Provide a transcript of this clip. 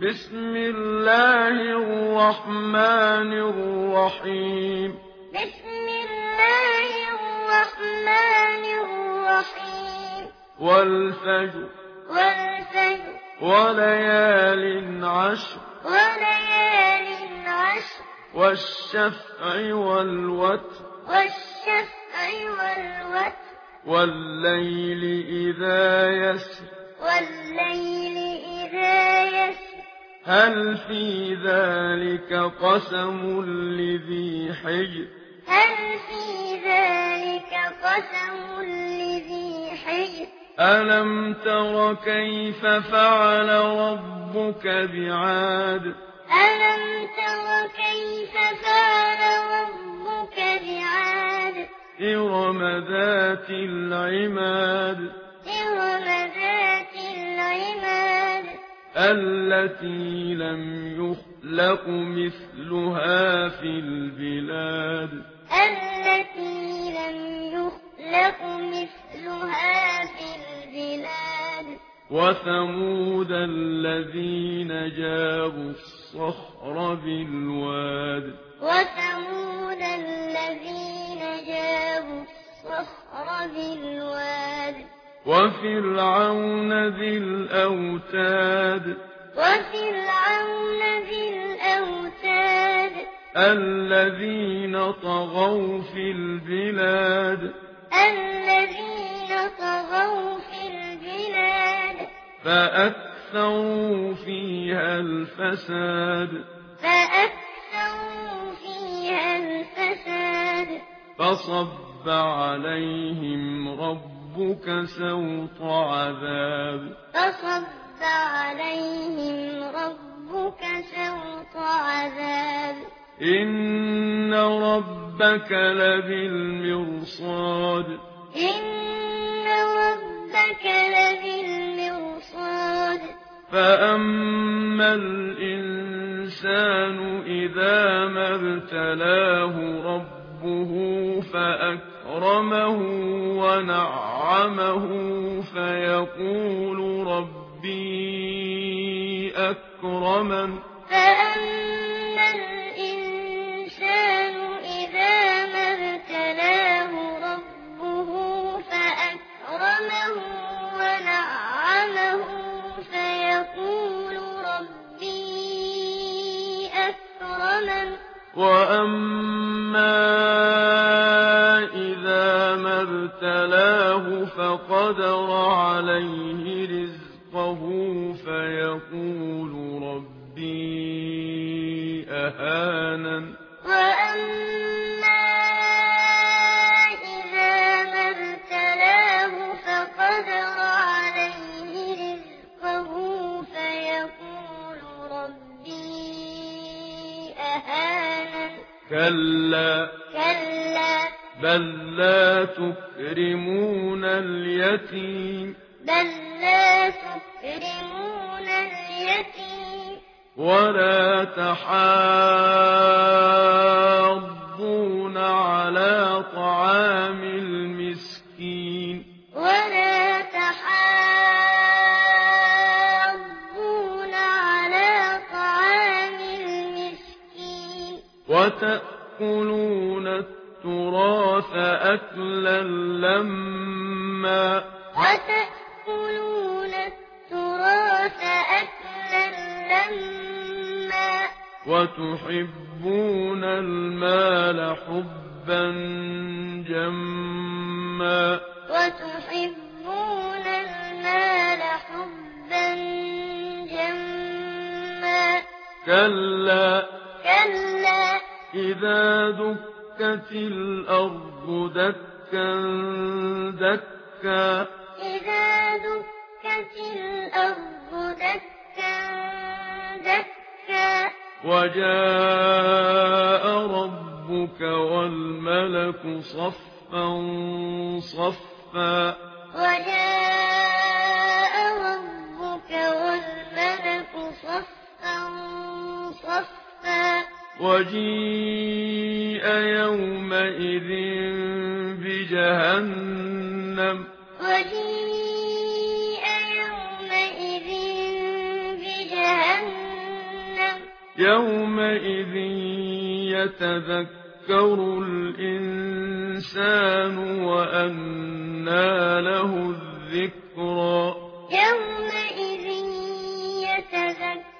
بسم الله الرحمن الرحيم بسم الله الرحمن الرحيم والفجر والفجر وليال عشر وليال عشر والشفع والوتر والشفع والوتر والليل إذا يسر والليل إذا يسر هل في ذلك قسم لذي حجر؟ هل في ذلك قسم لذي حجر؟ ألم تر كيف فعل ربك بعاد؟ ألم تر كيف فعل ربك بعاد؟ إرم ذات العماد. التي لم يخلق مثلها في البلاد. التي لم يخلق مثلها في البلاد. وثمود الذين جابوا الصخر بالواد. وثمود الذين جابوا الصخر بالواد. وفرعون ذي الأوتاد. وفرعون ذي الأوتاد. الذين طغوا في البلاد. الذين طغوا في البلاد. فأكثروا فيها الفساد. فأكثروا فيها الفساد. فصب عليهم رب ربك سوط عذاب. فصد عليهم ربك سوط عذاب. إن ربك لبالمرصاد. إن ربك لبالمرصاد. فأما الإنسان إذا ما ابتلاه ربه فأكرمه ونعمه فيقول ربي أكرما فأما الإنسان إذا ما ربه فأكرمه ونعمه فيقول ربي أكرما وأما أهانا. وأما إذا ما ابتلاه فقدر عليه رزقه فيقول ربي أهانا كلا. كلا. بل لا تكرمون اليتيم. بل لا تكرمون اليتيم. ولا تحاضون على طعام المسكين ولا تحاضون على طعام المسكين وتأكلون التراث أكلا لما وتأكلون وتحبون المال حبا جما. وتحبون المال حبا جما. كلا. كلا. إذا دكت الأرض دكا دكا. إذا دكت الأرض دكا وجاء ربك والملك صفا صفا. وجاء ربك والملك صفا صفا. وجيء يومئذ بجهنم. وجيء يومئذ يتذكر الإنسان وأنى له الذكرى يومئذ يتذكر